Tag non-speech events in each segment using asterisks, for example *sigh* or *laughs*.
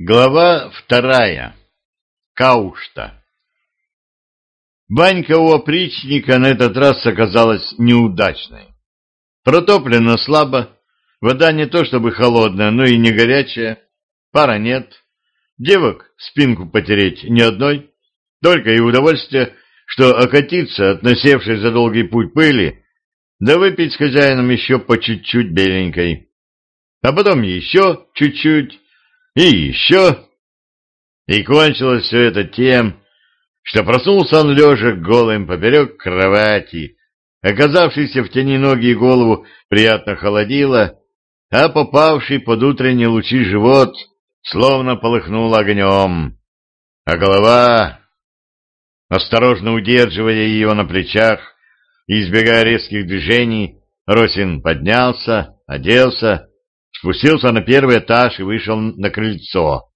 Глава вторая. Каушта. Банька у опричника на этот раз оказалась неудачной. Протоплено слабо, вода не то чтобы холодная, но и не горячая, пара нет, девок спинку потереть ни одной, только и удовольствие, что окатиться от насевшей за долгий путь пыли, да выпить с хозяином еще по чуть-чуть беленькой, а потом еще чуть-чуть, и еще. И кончилось все это тем, что проснулся он лежа голым поперек кровати, оказавшийся в тени ноги и голову приятно холодило, а попавший под утренние лучи живот словно полыхнул огнем. А голова, осторожно удерживая ее на плечах избегая резких движений, Росин поднялся, оделся спустился на первый этаж и вышел на крыльцо.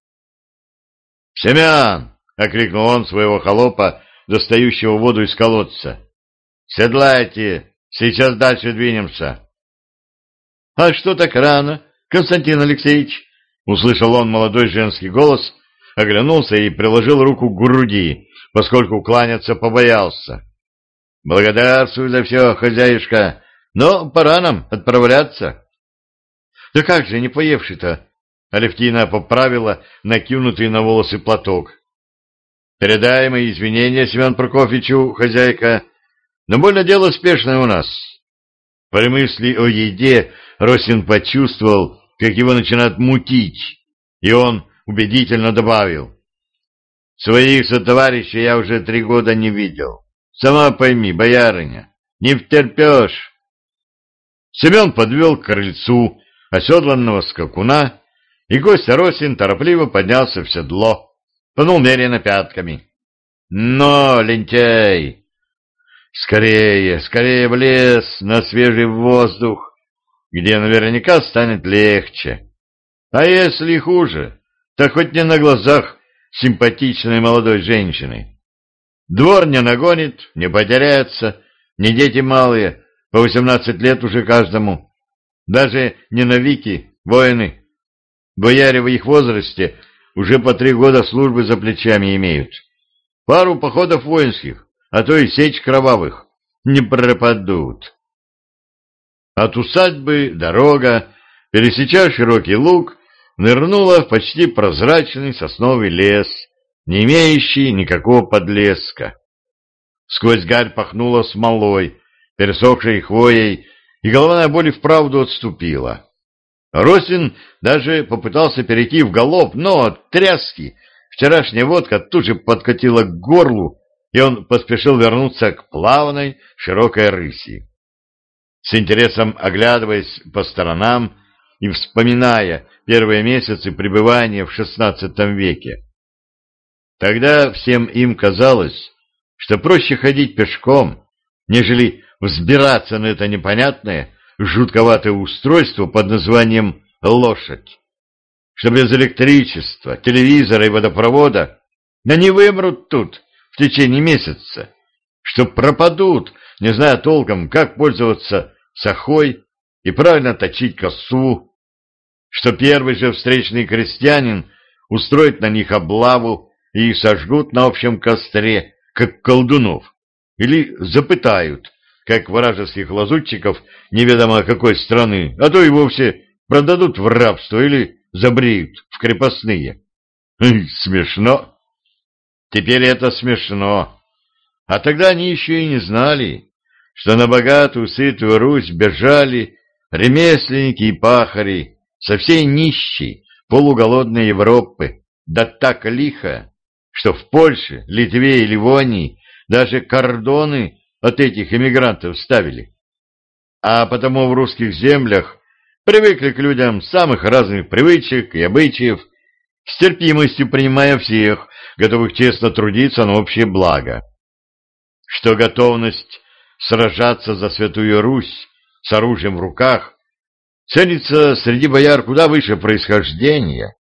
«Семян!» — окликнул он своего холопа, достающего воду из колодца. «Седлайте! Сейчас дальше двинемся!» «А что так рано, Константин Алексеевич?» — услышал он молодой женский голос, оглянулся и приложил руку к груди, поскольку кланяться побоялся. «Благодарствую за все, хозяюшка, но пора нам отправляться». Да как же, не поевший-то? Алевтина поправила накинутый на волосы платок. Передай мои извинения Семен Прокофьевичу, хозяйка, но больно дело спешное у нас. При мысли о еде Росин почувствовал, как его начинает мутить, и он убедительно добавил. Своих сотоварищей я уже три года не видел. Сама пойми, боярыня, не втерпешь. Семен подвел к крыльцу оседланного скакуна, и гость Росин торопливо поднялся в седло, пнул меренно пятками. «Но, лентяй! Скорее, скорее в лес, на свежий воздух, где наверняка станет легче. А если хуже, то хоть не на глазах симпатичной молодой женщины. Двор не нагонит, не потеряется, не дети малые, по восемнадцать лет уже каждому». Даже не новики, воины. Бояре в их возрасте уже по три года службы за плечами имеют. Пару походов воинских, а то и сечь кровавых. Не пропадут. От усадьбы дорога, пересеча широкий луг, нырнула в почти прозрачный сосновый лес, не имеющий никакого подлеска. Сквозь гарь пахнуло смолой, пересохшей хвоей и головная боль и вправду отступила. Росин даже попытался перейти в галоп, но от тряски вчерашняя водка тут же подкатила к горлу, и он поспешил вернуться к плавной широкой рыси. С интересом оглядываясь по сторонам и вспоминая первые месяцы пребывания в XVI веке. Тогда всем им казалось, что проще ходить пешком, нежели взбираться на это непонятное, жутковатое устройство под названием «лошадь», что без электричества, телевизора и водопровода они вымрут тут в течение месяца, что пропадут, не зная толком, как пользоваться сахой и правильно точить косу, что первый же встречный крестьянин устроит на них облаву и сожгут на общем костре, как колдунов, или запытают, как вражеских лазутчиков неведомо какой страны, а то и вовсе продадут в рабство или забреют в крепостные. Смешно. Теперь это смешно. А тогда они еще и не знали, что на богатую, сытую Русь бежали ремесленники и пахари со всей нищей, полуголодной Европы, да так лихо, что в Польше, Литве и Ливонии даже кордоны от этих эмигрантов ставили. А потому в русских землях привыкли к людям самых разных привычек и обычаев, с терпимостью принимая всех, готовых честно трудиться на общее благо. Что готовность сражаться за Святую Русь с оружием в руках ценится среди бояр куда выше происхождения,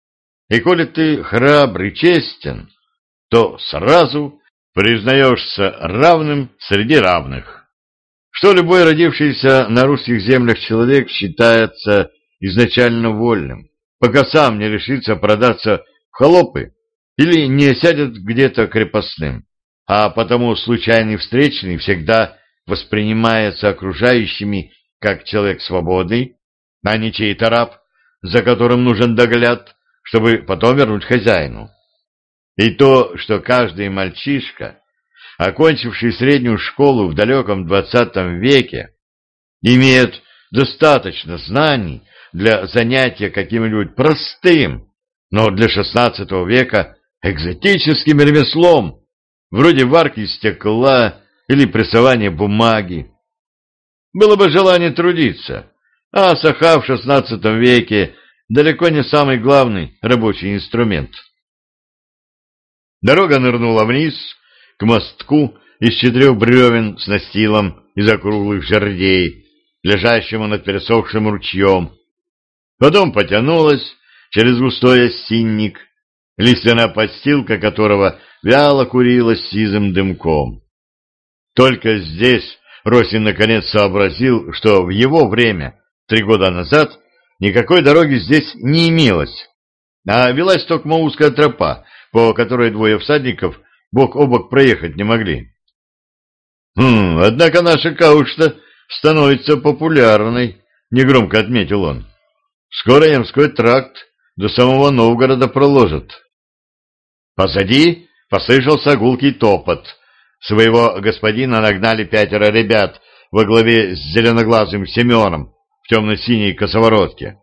и коли ты храбр и честен, то сразу признаешься равным среди равных, что любой родившийся на русских землях человек считается изначально вольным, пока сам не решится продаться холопы или не сядет где-то крепостным, а потому случайный встречный всегда воспринимается окружающими как человек свободный, а не чей-то раб, за которым нужен догляд, чтобы потом вернуть хозяину. И то, что каждый мальчишка, окончивший среднюю школу в далеком двадцатом веке, имеет достаточно знаний для занятия каким-нибудь простым, но для шестнадцатого века экзотическим ремеслом, вроде варки стекла или прессования бумаги. Было бы желание трудиться, а саха в шестнадцатом веке далеко не самый главный рабочий инструмент. Дорога нырнула вниз, к мостку из четырех бревен с настилом из округлых жердей, лежащему над пересохшим ручьем. Потом потянулась через густой осинник, лиственная подстилка которого вяло курилась сизым дымком. Только здесь Росин наконец сообразил, что в его время, три года назад, никакой дороги здесь не имелось, а велась только узкая тропа, по которой двое всадников бок о бок проехать не могли. «Хм, однако наша каушта становится популярной», — негромко отметил он. «Скоро Ямской тракт до самого Новгорода проложат». Позади послышался гулкий топот. Своего господина нагнали пятеро ребят во главе с зеленоглазым Семеном в темно-синей косоворотке.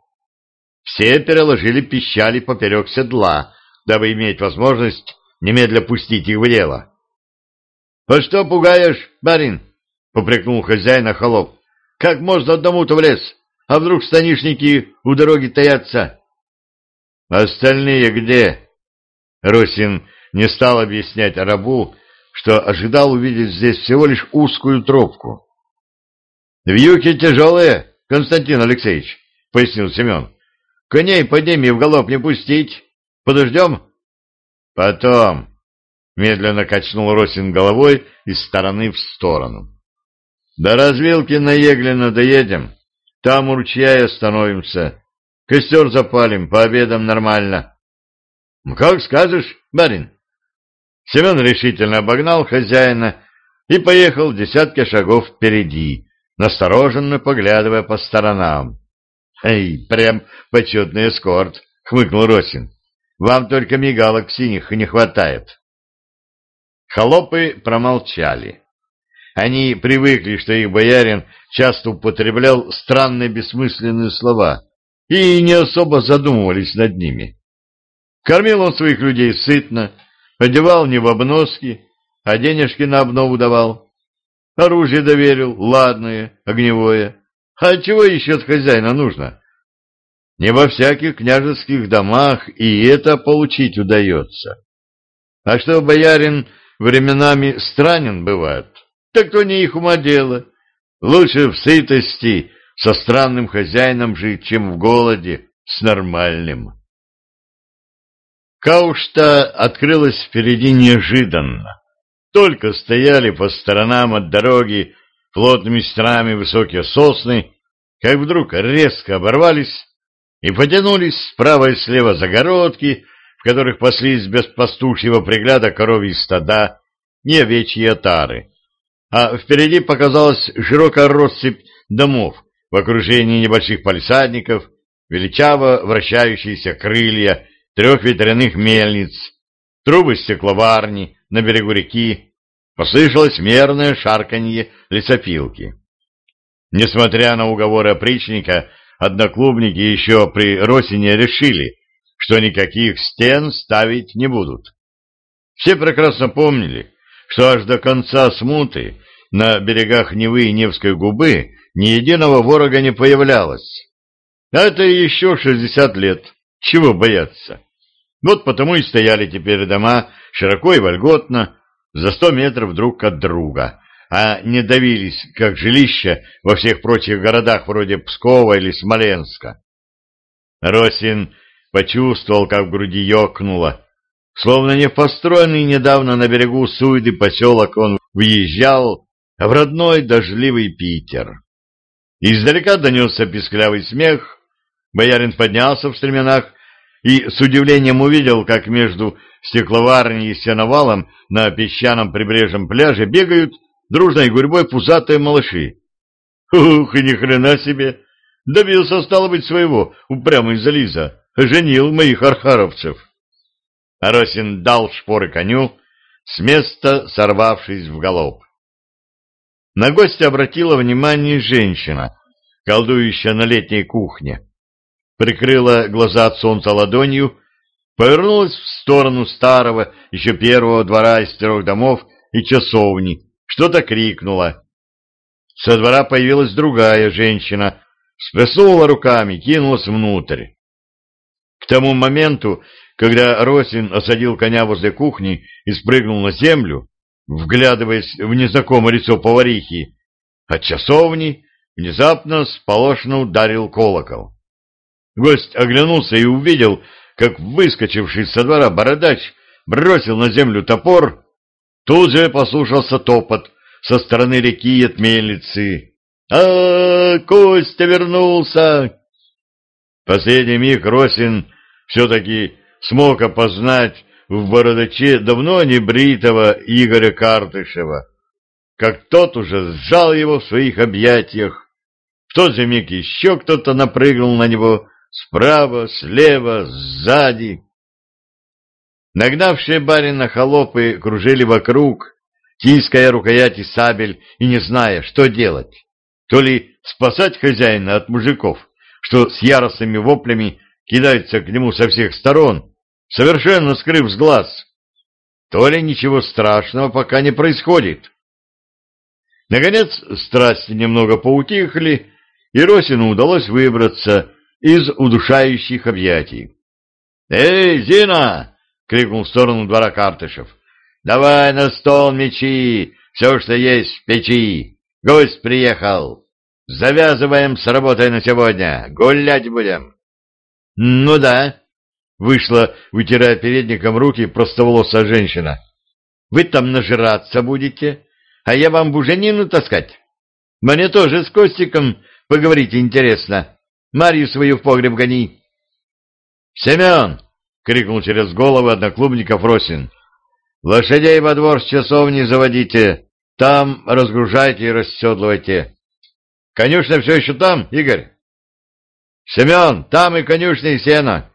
Все переложили пищали поперек седла, дабы иметь возможность немедля пустить их в дело. — По что пугаешь, барин? — попрекнул хозяина холоп. — Как можно одному-то в лес? А вдруг станишники у дороги таятся? — Остальные где? Росин не стал объяснять рабу, что ожидал увидеть здесь всего лишь узкую тропку. — Вьюки тяжелые, Константин Алексеевич, — пояснил Семен. — Коней подними в галоп не пустить. Подождем? — Потом. Медленно качнул Росин головой из стороны в сторону. — До развилки на Еглина доедем. Там у ручья и остановимся. Костер запалим, пообедаем нормально. — Как скажешь, барин. Семен решительно обогнал хозяина и поехал десятки шагов впереди, настороженно поглядывая по сторонам. — Эй, прям почетный эскорт, — хмыкнул Росин. Вам только мигалок синих не хватает. Холопы промолчали. Они привыкли, что их боярин часто употреблял странные бессмысленные слова и не особо задумывались над ними. Кормил он своих людей сытно, одевал не в обноски, а денежки на обнову давал. Оружие доверил, ладное, огневое. А чего еще от хозяина нужно? Не во всяких княжеских домах и это получить удается. А что боярин временами странен бывает, так то не их ума дело. Лучше в сытости со странным хозяином жить, чем в голоде с нормальным. Каушта открылась впереди неожиданно. Только стояли по сторонам от дороги плотными страми высокие сосны, как вдруг резко оборвались и потянулись справа и слева загородки, в которых паслись без пастушьего пригляда коровьи стада, не овечьи отары. А впереди показалась широкая россыпь домов в окружении небольших палисадников, величаво вращающиеся крылья трех ветряных мельниц, трубы стекловарни на берегу реки, послышалось мерное шарканье лесопилки. Несмотря на уговоры опричника, одноклубники еще при Росине решили, что никаких стен ставить не будут. Все прекрасно помнили, что аж до конца смуты на берегах Невы и Невской губы ни единого ворога не появлялось. А это еще шестьдесят лет. Чего бояться? Вот потому и стояли теперь дома широко и вольготно, за сто метров друг от друга, а не давились, как жилища во всех прочих городах вроде Пскова или Смоленска. Росин почувствовал, как в груди ёкнуло. Словно не построенный недавно на берегу Суйды поселок он въезжал в родной дождливый Питер. Издалека донесся писклявый смех, боярин поднялся в стременах и с удивлением увидел, как между стекловарней и сеновалом на песчаном прибрежном пляже бегают дружной гурьбой пузатые малыши. Ух, ни хрена себе! Добился, стало быть, своего, упрямый зализа, женил моих архаровцев. Росин дал шпоры коню, с места сорвавшись в галоп. На гостя обратила внимание женщина, колдующая на летней кухне. Прикрыла глаза от солнца ладонью, повернулась в сторону старого, еще первого двора из трех домов и часовни, что-то крикнула. Со двора появилась другая женщина, сплеснула руками, кинулась внутрь. К тому моменту, когда Росин осадил коня возле кухни и спрыгнул на землю, вглядываясь в незнакомое лицо поварихи, от часовни внезапно сполошно ударил колокол. Гость оглянулся и увидел, как выскочивший со двора бородач бросил на землю топор, тут же послушался топот со стороны реки от мельницы. а, Костя вернулся! Последний миг Росин все-таки смог опознать в бородаче давно не бритого Игоря Картышева, как тот уже сжал его в своих объятиях. В тот же миг еще кто-то напрыгнул на него справа, слева, сзади. Нагнавшие барина холопы кружили вокруг, тиская рукояти сабель и не зная, что делать. То ли спасать хозяина от мужиков, что с яростными воплями кидаются к нему со всех сторон, совершенно скрыв с глаз, то ли ничего страшного пока не происходит. Наконец страсти немного поутихли, и Росину удалось выбраться из удушающих объятий. «Эй, Зина!» — крикнул в сторону двора Картышев. «Давай на стол мечи, все, что есть в печи. Гость приехал. Завязываем с работой на сегодня. Гулять будем». «Ну да», — вышла, вытирая передником руки, простоволосая женщина. «Вы там нажираться будете, а я вам буженину таскать. Мне тоже с Костиком поговорить интересно. Марью свою в погреб гони». «Семен!» — крикнул через голову одноклубников Росин. «Лошадей во двор с часовни заводите, там разгружайте и расседлывайте. Конюшня все еще там, Игорь?» Семен, там и конюшня, и сено.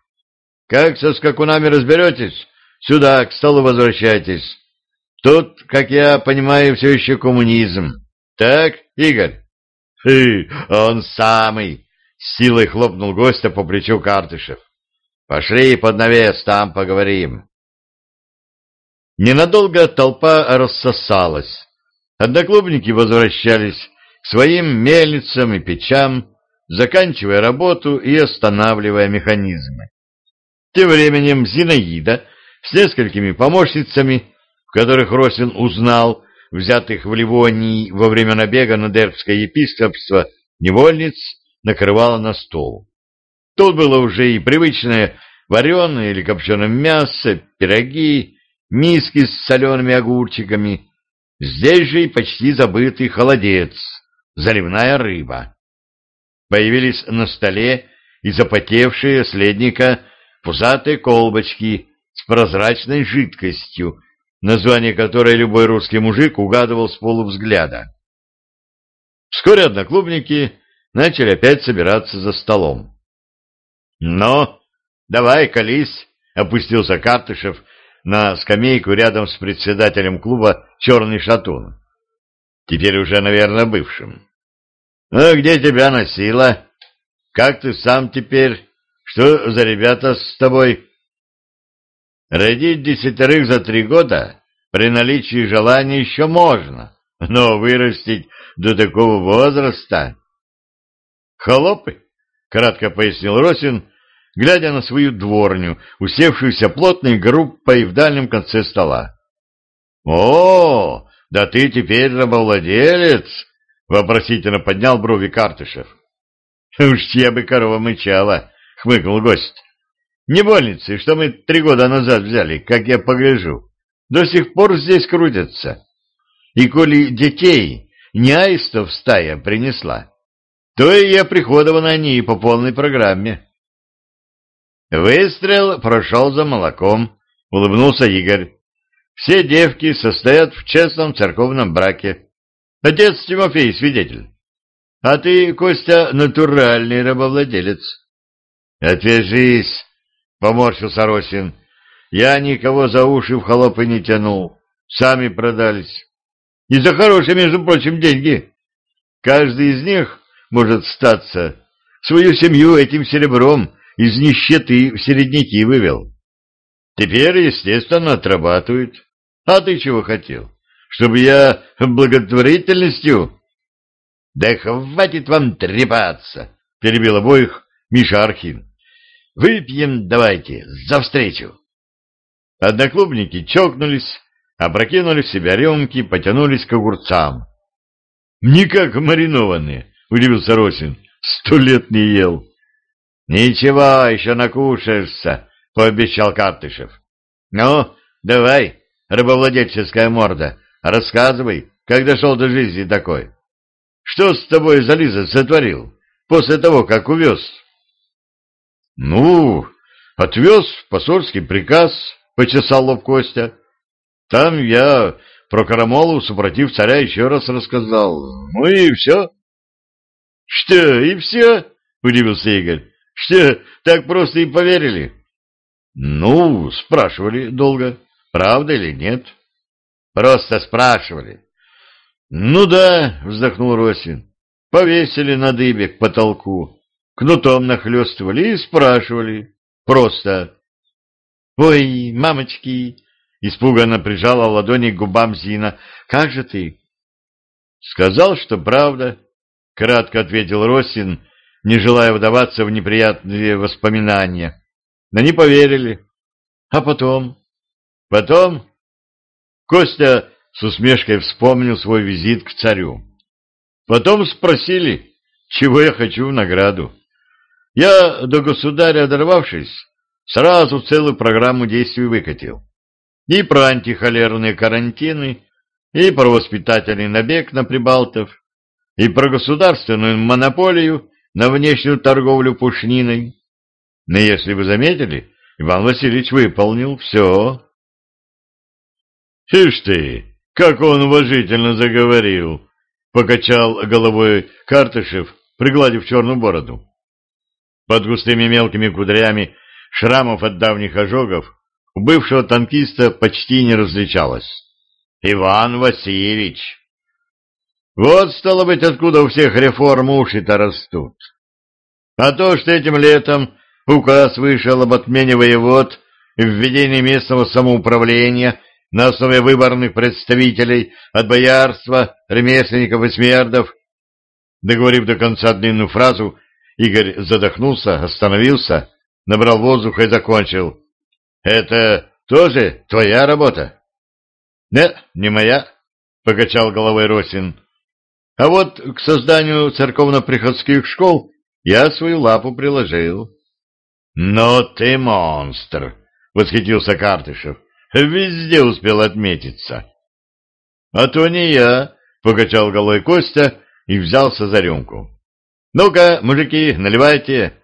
Как со скакунами разберетесь, сюда, к столу возвращайтесь. Тут, как я понимаю, все еще коммунизм. Так, Игорь? Хы, он самый, силой хлопнул гостя по плечу Картышев. Пошли под навес, там поговорим. Ненадолго толпа рассосалась. Одноклубники возвращались к своим мельницам и печам, заканчивая работу и останавливая механизмы. Тем временем Зинаида с несколькими помощницами, которых Росин узнал, взятых в Ливонии во время набега на Дербское епископство, невольниц накрывала на стол. Тут было уже и привычное вареное или копченое мясо, пироги, миски с солеными огурчиками. Здесь же и почти забытый холодец, заливная рыба. Появились на столе и запотевшие следника пузатые колбочки с прозрачной жидкостью, название которой любой русский мужик угадывал с полувзгляда. Вскоре одноклубники начали опять собираться за столом. «Ну, давай, колись!» — опустился Картышев на скамейку рядом с председателем клуба «Черный шатун». Теперь уже, наверное, бывшим. «Ну, где тебя носило? Как ты сам теперь? Что за ребята с тобой?» «Родить десятерых за три года при наличии желания еще можно, но вырастить до такого возраста...» «Холопы?» — кратко пояснил Росин, глядя на свою дворню, усевшуюся плотной группой в дальнем конце стола. «О, да ты теперь рабовладелец!» Вопросительно поднял брови Картышев. «Уж чья бы корова мычала!» — хмыкнул гость. «Не больницы, что мы три года назад взяли, как я погляжу, до сих пор здесь крутятся. И коли детей не аистов стая принесла, то и я приходована они по полной программе». Выстрел прошел за молоком, улыбнулся Игорь. Все девки состоят в честном церковном браке. Отец Тимофей свидетель. А ты, Костя, натуральный рабовладелец. Отвяжись, поморщился Росин. Я никого за уши в холопы не тянул. Сами продались. И за хорошие, между прочим, деньги. Каждый из них может статься. Свою семью этим серебром из нищеты в середняки вывел. Теперь, естественно, отрабатывают. А ты чего хотел? Чтобы я благотворительностью... Да хватит вам трепаться, перебил обоих Миша Архин. Выпьем давайте за встречу. Одноклубники чокнулись, опрокинули в себя рюмки, потянулись к огурцам. — Никак маринованные, — удивился Росин. — Сто лет не ел. — Ничего, еще накушаешься, — пообещал Картышев. — Ну, давай, рабовладельческая морда, рассказывай, как дошел до жизни такой. Что с тобой Зализа сотворил после того, как увез? — Ну, отвез посольский приказ, — почесал лоб Костя. Там я про Карамолу, супротив царя, еще раз рассказал. Ну и все. — Что, и все? — удивился Игорь. — Что, так просто и поверили? — Ну, спрашивали долго, правда или нет. — Просто спрашивали. — Ну да, — вздохнул Росин. Повесили на дыбе к потолку, кнутом нахлестывали и спрашивали. Просто. «Ой, мамочки!» — испуганно прижала ладони к губам Зина. «Как же ты?» «Сказал, что правда», — кратко ответил Росин, не желая вдаваться в неприятные воспоминания. Но не поверили. А потом? Потом? Костя с усмешкой вспомнил свой визит к царю. Потом спросили, чего я хочу в награду. Я, до государя дорвавшись, Сразу целую программу действий выкатил. И про антихолерные карантины, и про воспитательный набег на прибалтов, и про государственную монополию на внешнюю торговлю пушниной. Но если вы заметили, Иван Васильевич выполнил все. «Ишь ты, как он уважительно заговорил!» — покачал головой Картышев, пригладив черную бороду. Под густыми мелкими кудрями Шрамов от давних ожогов у бывшего танкиста почти не различалось. Иван Васильевич. Вот, стало быть, откуда у всех реформ уши-то растут. А то, что этим летом указ вышел об отмене воевод и введении местного самоуправления на основе выборных представителей от боярства, ремесленников и смердов, договорив до конца длинную фразу, Игорь задохнулся, остановился набрал воздуха и закончил. — Это тоже твоя работа? — Нет, не моя, — покачал головой Росин. — А вот к созданию церковно-приходских школ я свою лапу приложил. — Но ты монстр! — восхитился Картышев. — Везде успел отметиться. — А то не я, — покачал головой Костя и взялся за рюмку. — Ну-ка, мужики, наливайте.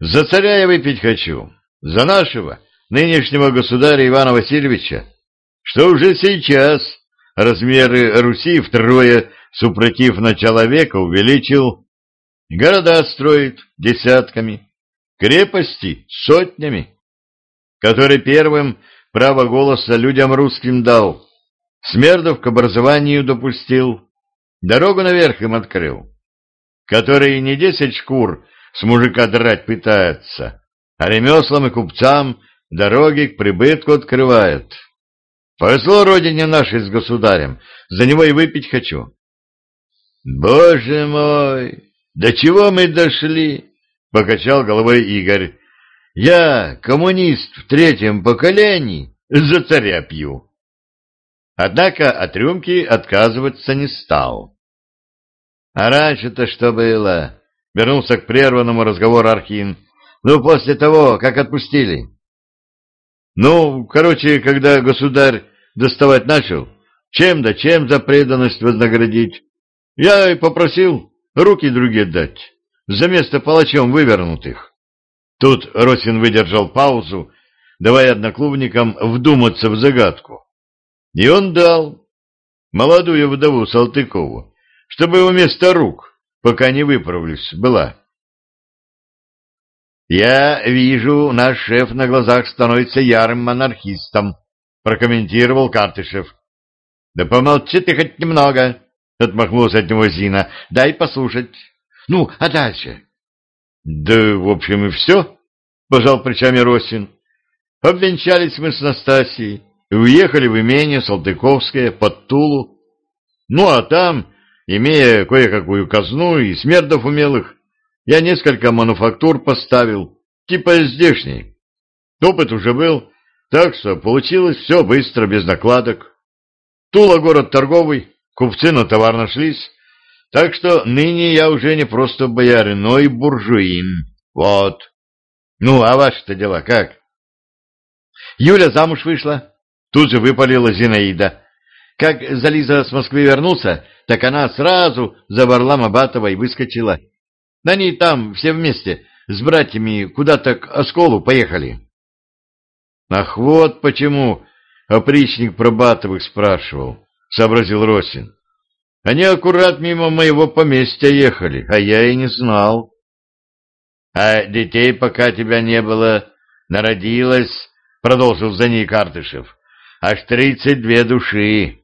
За царя я выпить хочу, за нашего, нынешнего государя Ивана Васильевича, что уже сейчас размеры Руси втрое, супротив начала века, увеличил, города строит десятками, крепости сотнями, который первым право голоса людям русским дал, Смердов к образованию допустил, дорогу наверх им открыл, который не десять шкур с мужика драть пытается, а ремеслам и купцам дороги к прибытку открывает. Повезло родине нашей с государем, за него и выпить хочу. Боже мой, до чего мы дошли? Покачал головой Игорь. Я, коммунист в третьем поколении, за царя пью. Однако от рюмки отказываться не стал. А раньше-то что было? Вернулся к прерванному разговору Архин. Ну, после того, как отпустили. Ну, короче, когда государь доставать начал, чем да чем за преданность вознаградить, я и попросил руки другие дать, за место палачом вывернутых. Тут Росин выдержал паузу, давая одноклубникам вдуматься в загадку. И он дал молодую вдову Салтыкову, чтобы вместо рук, пока не выправлюсь, была. «Я вижу, наш шеф на глазах становится ярым монархистом», — прокомментировал Картышев. «Да помолчи ты хоть немного», — отмахнулся от него Зина. «Дай послушать. Ну, а дальше?» «Да, в общем, и все», — пожал плечами Росин. «Обвенчались мы с Настасией и уехали в имение Салтыковское под Тулу. Ну, а там, имея кое-какую казну и смердов умелых, я несколько мануфактур поставил, типа здешней. Опыт уже был, так что получилось все быстро, без накладок. Тула город торговый, купцы на товар нашлись, так что ныне я уже не просто боярин, но и буржуин. Вот. Ну, а ваши-то дела как? Юля замуж вышла. Тут же выпалила Зинаида. Как Зализа с Москвы вернулся, так она сразу за Варлама Батова и выскочила. Они там все вместе с братьями куда-то к Осколу поехали. Ах, вот почему опричник про Батовых спрашивал, сообразил Росин. Они аккурат мимо моего поместья ехали, а я и не знал. А детей, пока тебя не было, народилось, продолжил за ней Картышев, аж тридцать две души.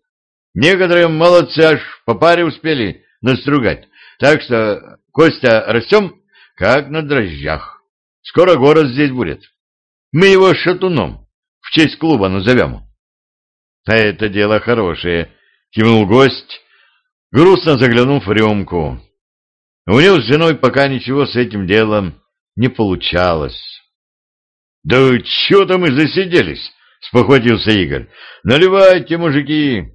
Некоторые молодцы аж по паре успели настругать, так что Костя растем, как на дрожжах. Скоро город здесь будет. Мы его шатуном в честь клуба назовем. — А это дело хорошее, — кивнул гость, грустно заглянув в рюмку. У него с женой пока ничего с этим делом не получалось. — Да что-то мы засиделись, — спохватился Игорь. — Наливайте, мужики!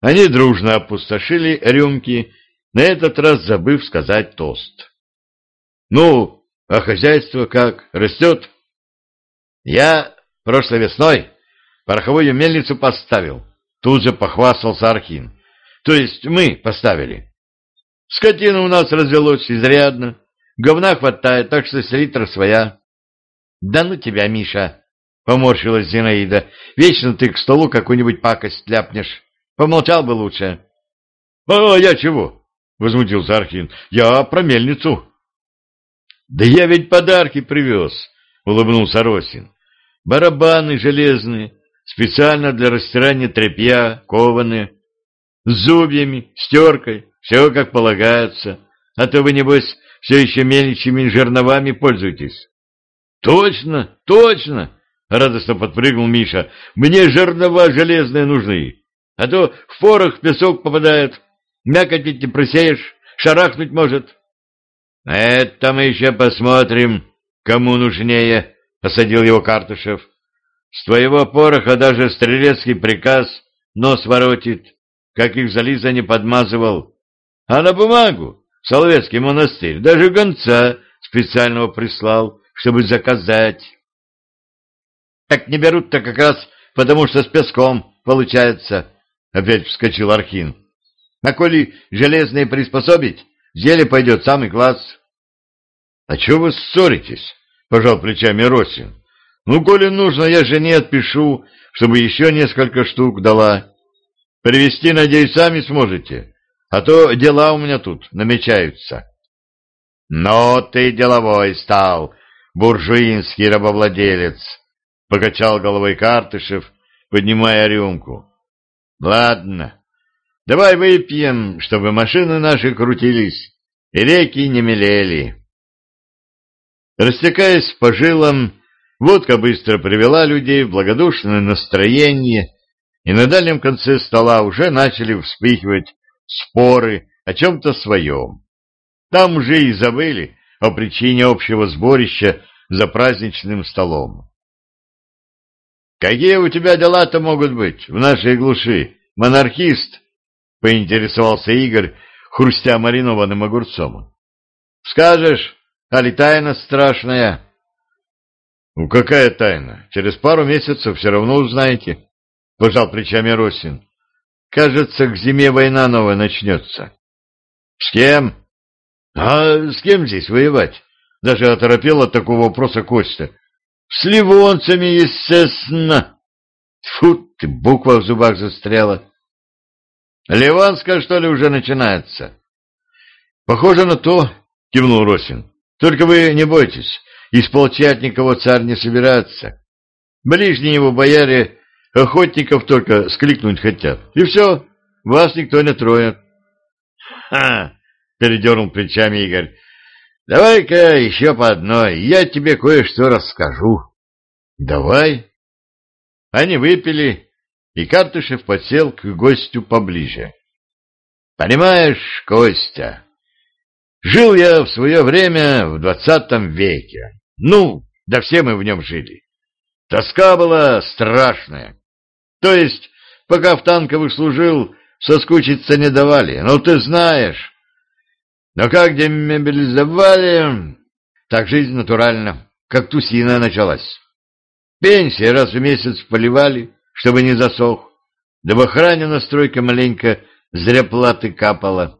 Они дружно опустошили рюмки на этот раз забыв сказать тост. «Ну, а хозяйство как? Растет?» «Я прошлой весной пороховую мельницу поставил», — тут же похвастался Архин. «То есть мы поставили. Скотина у нас развелось изрядно, говна хватает, так что селитра своя». «Да ну тебя, Миша!» — поморщилась Зинаида. «Вечно ты к столу какую-нибудь пакость ляпнешь. Помолчал бы лучше». «А я чего? Возмутился Архин. Я про мельницу. Да я ведь подарки привез, улыбнулся Росин. Барабаны железные, специально для растирания тряпья, кованые, с зубьями, стеркой, все как полагается. А то вы, небось, все еще мельничьими жерновами пользуетесь. Точно, точно, радостно подпрыгнул Миша. Мне жернова железные нужны, а то в порох песок попадает. Мякоть ведь не просеешь, шарахнуть может. — Это мы еще посмотрим, кому нужнее, — посадил его Картышев. — С твоего пороха даже стрелецкий приказ нос воротит, как их Зализа не подмазывал. А на бумагу Соловецкий монастырь даже гонца специального прислал, чтобы заказать. — Так не берут-то как раз потому, что с песком получается, — опять вскочил Архин. А коли железные приспособить, зелье пойдет самый класс. — А чего вы ссоритесь? — пожал плечами Росин. — Ну, коли нужно, я жене отпишу, чтобы еще несколько штук дала. Привезти, надеюсь, сами сможете, а то дела у меня тут намечаются. — Но ты деловой стал, буржуинский рабовладелец, — покачал головой Картышев, поднимая рюмку. — Ладно, Давай выпьем, чтобы машины наши крутились и реки не мелели. Растекаясь по жилам, водка быстро привела людей в благодушное настроение, и на дальнем конце стола уже начали вспыхивать споры о чем-то своем. Там уже и забыли о причине общего сборища за праздничным столом. «Какие у тебя дела-то могут быть в нашей глуши, монархист?» — поинтересовался Игорь, хрустя маринованным огурцом. — Скажешь, али тайна страшная? — Ну, какая тайна? Через пару месяцев все равно узнаете, — пожал плечами Росин. — Кажется, к зиме война новая начнется. — С кем? — А с кем здесь воевать? Даже оторопел от такого вопроса Костя. С ливонцами, естественно. Фу, ты, буква в зубах застряла. Ливанская, что ли, уже начинается? Похоже на то, кивнул Росин. Только вы не бойтесь, исполчать никого царь не собирается. Ближние его бояре охотников только скликнуть хотят. И все, вас никто не троет. Ха! Передернул плечами Игорь. Давай-ка еще по одной, я тебе кое-что расскажу. Давай. Они выпили, и Картышев подсел к гостю поближе. Понимаешь, Костя, жил я в свое время в двадцатом веке. Ну, да все мы в нем жили. Тоска была страшная. То есть, пока в танковых служил, соскучиться не давали. Ну, ты знаешь, но как демобилизовали, так жизнь натурально, как тусина началась. Пенсии раз в месяц поливали, чтобы не засох, да в охране настройка маленько зря платы капала.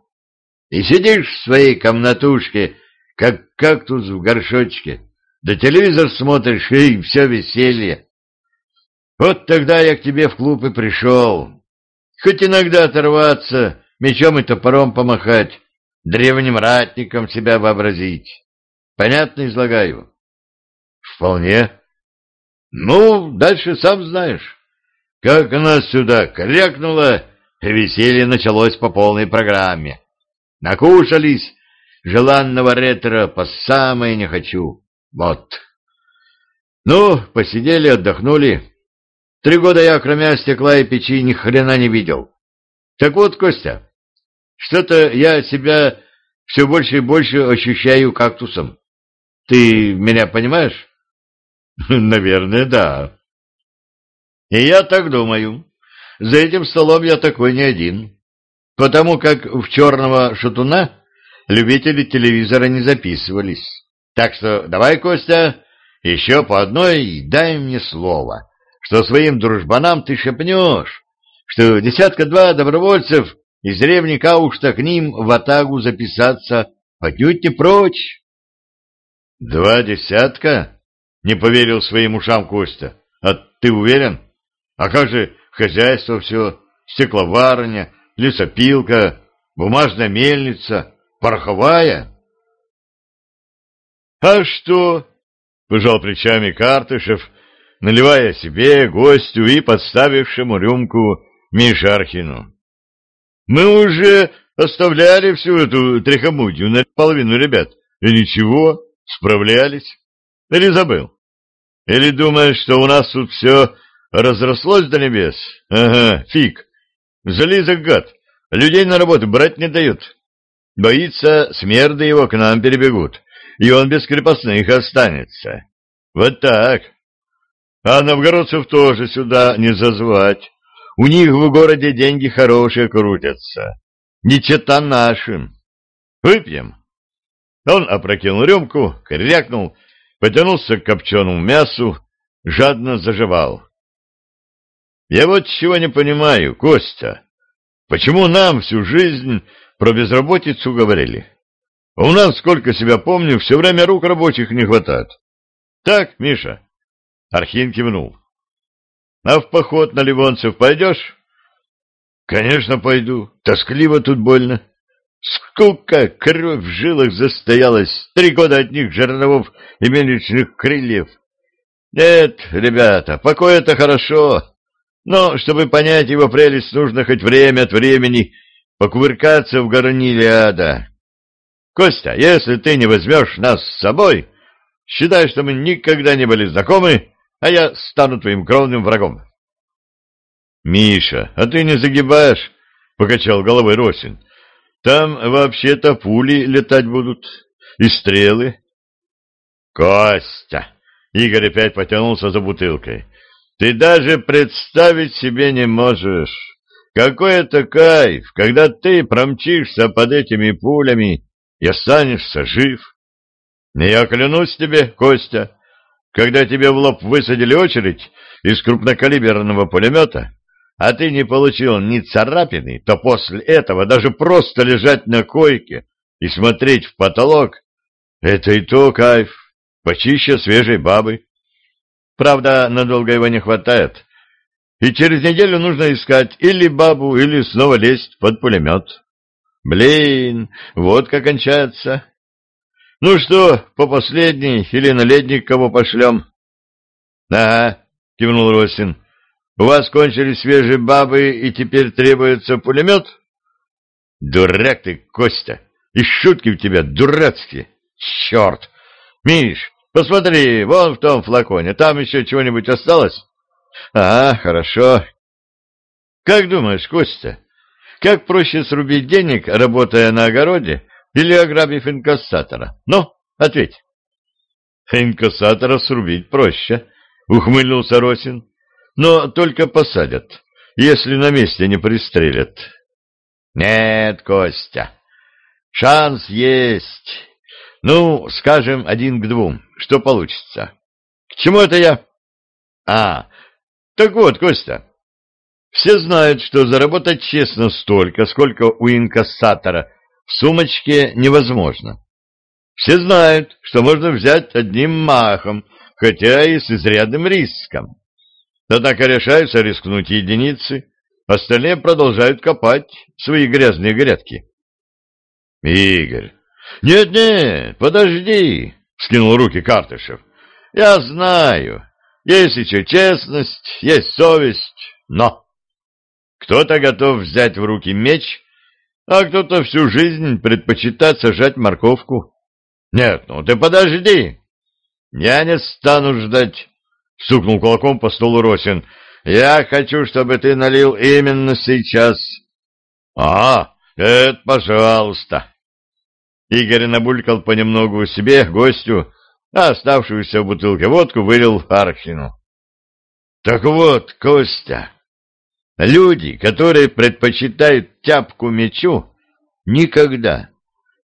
И сидишь в своей комнатушке, как кактус в горшочке, да телевизор смотришь, и все веселье. Вот тогда я к тебе в клуб и пришел. Хоть иногда оторваться, мечом и топором помахать, древним ратником себя вообразить. Понятно излагаю? Вполне. Ну, дальше сам знаешь. Как она сюда крякнула, веселье началось по полной программе. Накушались желанного ретро по самое не хочу. Вот. Ну, посидели, отдохнули. Три года я, кроме стекла и печи, ни хрена не видел. Так вот, Костя, что-то я себя все больше и больше ощущаю кактусом. Ты меня понимаешь? *laughs* Наверное, да. И я так думаю. За этим столом я такой не один. Потому как в черного шатуна любители телевизора не записывались. Так что давай, Костя, еще по одной и дай мне слово, что своим дружбанам ты шепнешь, что десятка-два добровольцев из деревни Каушта к ним в Атагу записаться отнюдь не прочь. — Два десятка? — не поверил своим ушам Костя. — А ты уверен? А как же хозяйство все, стекловарня, лесопилка, бумажная мельница, пороховая? — А что? — пожал плечами Картышев, наливая себе, гостю и подставившему рюмку Мишархину. Мы уже оставляли всю эту трехомудию на половину ребят. И ничего, справлялись. Или забыл? Или думаешь, что у нас тут все разрослось до небес? Ага, фиг. Зализок гад. Людей на работу брать не дают. Боится, смерды его к нам перебегут, и он без крепостных останется. Вот так. А новгородцев тоже сюда не зазвать. У них в городе деньги хорошие крутятся. Не чета нашим. Выпьем. Он опрокинул рюмку, крякнул, потянулся к копченому мясу, жадно заживал. Я вот чего не понимаю, Костя. Почему нам всю жизнь про безработицу говорили? у нас, сколько себя помню, все время рук рабочих не хватает. Так, Миша? Архин кивнул. А в поход на Ливонцев пойдешь? Конечно, пойду. Тоскливо тут больно. Сколько кровь в жилах застоялась. Три года от них жерновов и мельничных крыльев. Нет, ребята, покой это хорошо. Но, чтобы понять его прелесть, нужно хоть время от времени покувыркаться в горниле ада. Костя, если ты не возьмешь нас с собой, считай, что мы никогда не были знакомы а я стану твоим кровным врагом. — Миша, а ты не загибаешь? — покачал головой Росин. — Там вообще-то пули летать будут и стрелы. — Костя! — Игорь опять потянулся за бутылкой. — Ты даже представить себе не можешь. Какой это кайф, когда ты промчишься под этими пулями и останешься жив. Я клянусь тебе, Костя, когда тебе в лоб высадили очередь из крупнокалиберного пулемета, а ты не получил ни царапины, то после этого даже просто лежать на койке и смотреть в потолок Это и то кайф, почище свежей бабы. Правда, надолго его не хватает. И через неделю нужно искать или бабу, или снова лезть под пулемет. Блин, вот как кончается. Ну что, по последней или на ледник кого пошлем? — Ага, — кивнул Росин. — У вас кончились свежие бабы, и теперь требуется пулемет? — Дурак ты, Костя, и шутки у тебя дурацкие. Черт! Миш, посмотри, вон в том флаконе, там еще чего-нибудь осталось? — А, хорошо. — Как думаешь, Костя, как проще срубить денег, работая на огороде, или ограбив инкассатора? Ну, ответь. Инкассатора срубить проще, ухмыльнулся Росин. Но только посадят, если на месте не пристрелят. Нет, Костя, шанс есть. Ну, скажем, один к двум. Что получится? К чему это я? А, так вот, Костя, все знают, что заработать честно столько, сколько у инкассатора в сумочке невозможно. Все знают, что можно взять одним махом, хотя и с изрядным риском. Однако решаются рискнуть единицы, остальные продолжают копать свои грязные грядки. — Игорь, нет-нет, подожди, — скинул руки Картышев. — Я знаю, есть еще честность, есть совесть, но... Кто-то готов взять в руки меч а кто-то всю жизнь предпочитает сажать морковку. Нет, ну ты подожди. Я не стану ждать, стукнул кулаком по столу Росин. Я хочу, чтобы ты налил именно сейчас. А, это пожалуйста. Игорь набулькал понемногу себе, гостю, а оставшуюся в бутылке водку вылил Архину. Так вот, Костя, Люди, которые предпочитают тяпку мечу, никогда,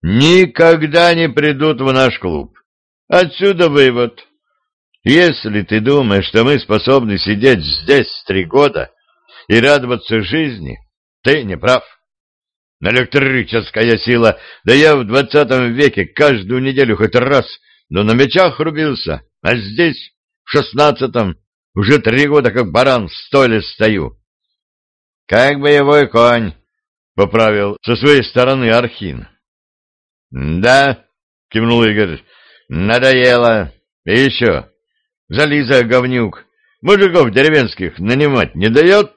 никогда не придут в наш клуб. Отсюда вывод. Если ты думаешь, что мы способны сидеть здесь три года и радоваться жизни, ты не прав. Электрическая сила, да я в двадцатом веке каждую неделю хоть раз, но на мечах рубился, а здесь, в шестнадцатом, уже три года как баран в столе стою. — Как боевой конь, — поправил со своей стороны Архин. — Да, — кивнул Игорь, — надоело. И еще, Зализа говнюк, мужиков деревенских нанимать не дает?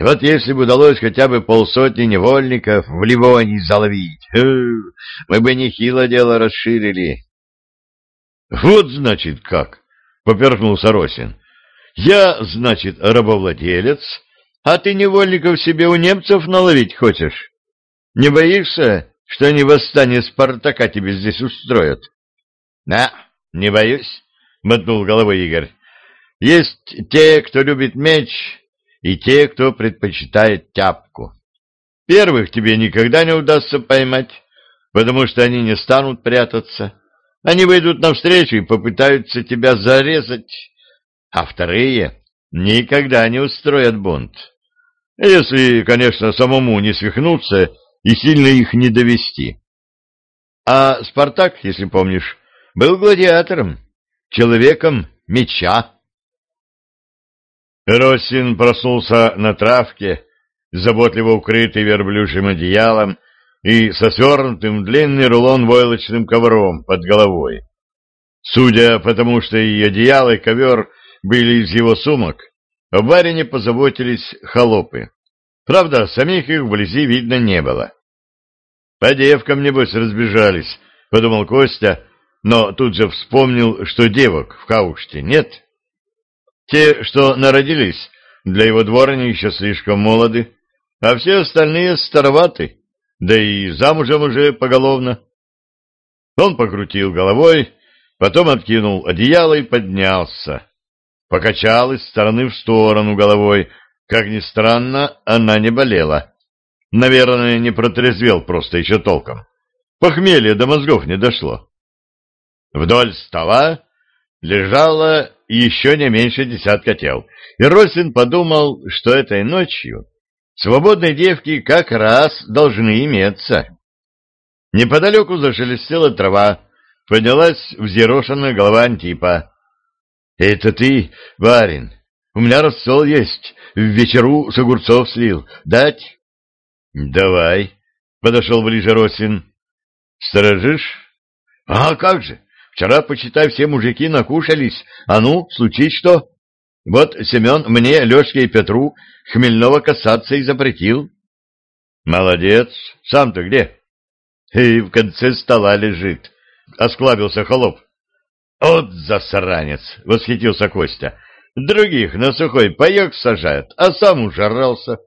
Вот если бы удалось хотя бы полсотни невольников в Ливонии заловить, мы бы нехило дело расширили. — Вот, значит, как, — поперхнулся Росин. — Я, значит, рабовладелец, — а ты невольников себе у немцев наловить хочешь? Не боишься, что они восстание Спартака тебе здесь устроят? — Да, не боюсь, — мотнул головой Игорь. — Есть те, кто любит меч, и те, кто предпочитает тяпку. Первых тебе никогда не удастся поймать, потому что они не станут прятаться. Они выйдут навстречу и попытаются тебя зарезать, а вторые никогда не устроят бунт. Если, конечно, самому не свихнуться и сильно их не довести. А Спартак, если помнишь, был гладиатором, человеком меча. Росин проснулся на травке, заботливо укрытый верблюжьим одеялом и со свернутым длинный рулон войлочным ковром под головой. Судя по тому, что и одеяло, и ковер были из его сумок, о барине позаботились холопы. Правда, самих их вблизи видно не было. По девкам, небось, разбежались, — подумал Костя, но тут же вспомнил, что девок в Хауште нет. Те, что народились, для его дворни еще слишком молоды, а все остальные староваты, да и замужем уже поголовно. Он покрутил головой, потом откинул одеяло и поднялся покачал из стороны в сторону головой. Как ни странно, она не болела. Наверное, не протрезвел просто еще толком. Похмелье до мозгов не дошло. Вдоль стола лежало еще не меньше десятка тел, и Росин подумал, что этой ночью свободные девки как раз должны иметься. Неподалеку зашелестела трава, поднялась взъерошенная голова Антипа. — Это ты, барин? У меня рассол есть. В вечеру с огурцов слил. Дать? — Давай, — подошел ближе Росин. — Сторожишь? — А как же? Вчера, почитай, все мужики накушались. А ну, случись что? Вот Семен мне, Лешке и Петру хмельного касаться и запретил. — Молодец. Сам-то где? — И в конце стола лежит. — осклабился холоп. — Вот засранец! — восхитился Костя. — Других на сухой паек сажают, а сам ужрался.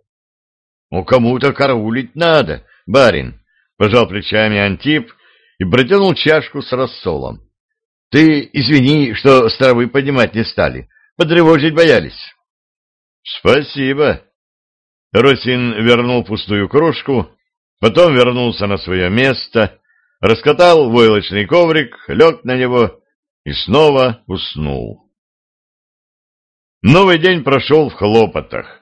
— Ну, кому-то караулить надо, барин, — пожал плечами Антип и протянул чашку с рассолом. — Ты извини, что с травы поднимать не стали. Потревожить боялись. — Спасибо. Росин вернул пустую кружку, потом вернулся на свое место, раскатал войлочный коврик, лег на него и снова уснул. Новый день прошел в хлопотах.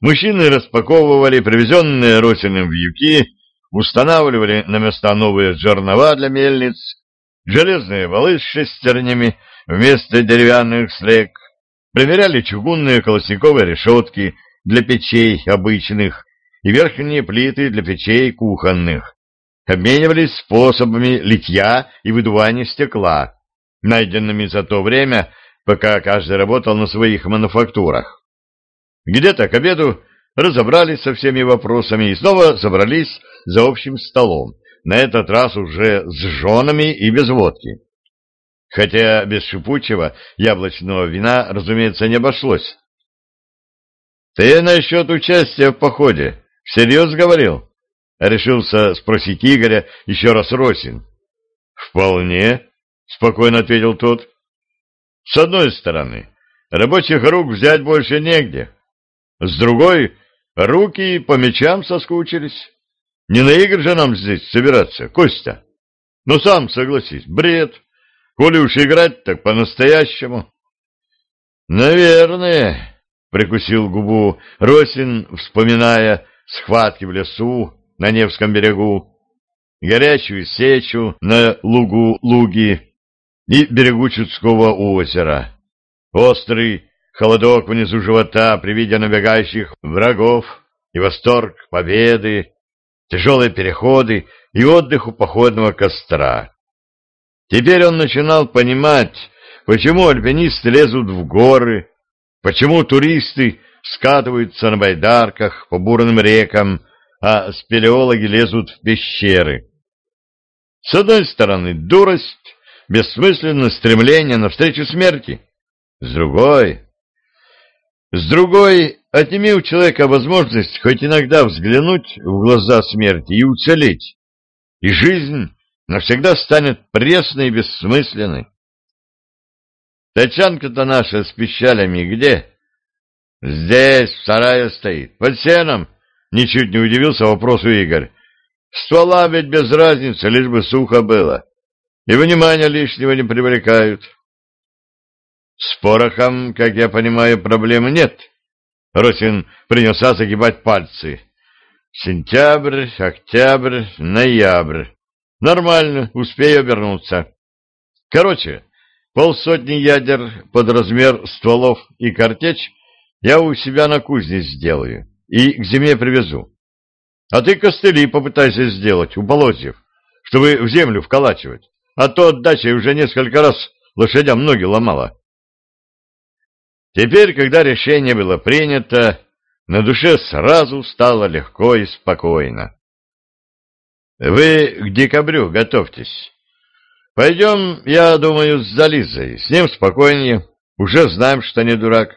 Мужчины распаковывали привезенные Росиным вьюки, устанавливали на места новые жернова для мельниц, железные валы с шестернями вместо деревянных слег, Проверяли чугунные колосниковые решетки для печей обычных и верхние плиты для печей кухонных. Обменивались способами литья и выдувания стекла, найденными за то время, пока каждый работал на своих мануфактурах. Где-то к обеду разобрались со всеми вопросами и снова собрались за общим столом, на этот раз уже с женами и без водки. Хотя без шипучего яблочного вина, разумеется, не обошлось. — Ты насчет участия в походе всерьез говорил? — решился спросить Игоря еще раз Росин. — Вполне, — спокойно ответил тот. — С одной стороны, рабочих рук взять больше негде. С другой, руки по мечам соскучились. Не на игры же нам здесь собираться, Костя. Ну, сам согласись, бред. — Коли уж играть, так по-настоящему. Наверное, прикусил губу Росин, вспоминая схватки в лесу на Невском берегу, горячую сечу на лугу Луги и берегу Чудского озера. Острый холодок внизу живота при виде набегающих врагов и восторг победы, тяжелые переходы и отдых у походного костра. Теперь он начинал понимать, почему альпинисты лезут в горы, почему туристы скатываются на байдарках по бурным рекам, а спелеологи лезут в пещеры. С одной стороны, дурость, бессмысленное стремление навстречу смерти. С другой... С другой, отними у человека возможность хоть иногда взглянуть в глаза смерти и уцелеть. И жизнь навсегда станет пресной и бессмысленной. Тачанка-то наша с пищалями где? Здесь, в сарае стоит, под сеном. Ничуть не удивился вопросу Игорь. Ствола ведь без разницы, лишь бы сухо было. И внимания лишнего не привлекают. С порохом, как я понимаю, проблемы нет. Росин принялся загибать пальцы. Сентябрь, октябрь, ноябрь. Нормально, успею обернуться. Короче, полсотни ядер под размер стволов и картечь я у себя на кузне сделаю и к зиме привезу. А ты костыли попытайся сделать у полозьев, чтобы в землю вколачивать, а то отдача уже несколько раз лошадям ноги ломала. Теперь, когда решение было принято, на душе сразу стало легко и спокойно. Вы к декабрю готовьтесь. Пойдем, я думаю, с Зализой. С ним спокойнее. Уже знаем, что не дурак.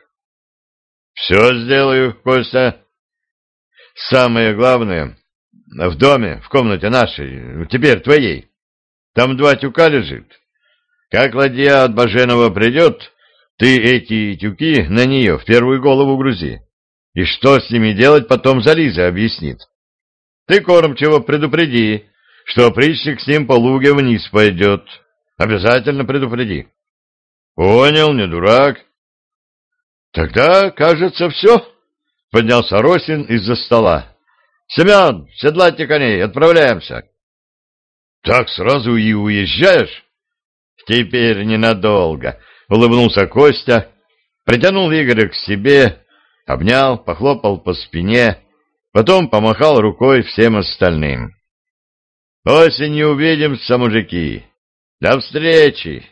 Все сделаю, Костя. Самое главное, в доме, в комнате нашей, теперь твоей. Там два тюка лежит. Как ладья от Баженова придет, ты эти тюки на нее в первую голову грузи. И что с ними делать, потом Зализа объяснит. Ты кормчего предупреди, что опричник с ним по луге вниз пойдет. Обязательно предупреди. Понял, не дурак. Тогда, кажется, все. Поднялся Росин из-за стола. Семен, седлайте коней, отправляемся. Так сразу и уезжаешь? Теперь ненадолго, — улыбнулся Костя, притянул Игоря к себе, обнял, похлопал по спине, потом помахал рукой всем остальным. — Осенью увидимся, мужики. До встречи!